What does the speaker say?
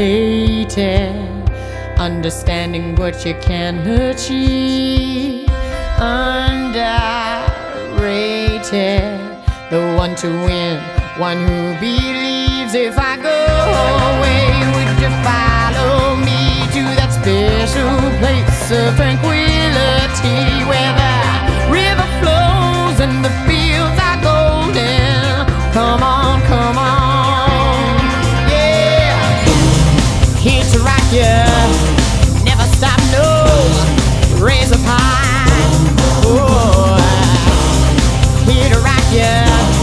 complicated. Understanding what you can achieve, underrated. The one to win, one who believes if I Yeah.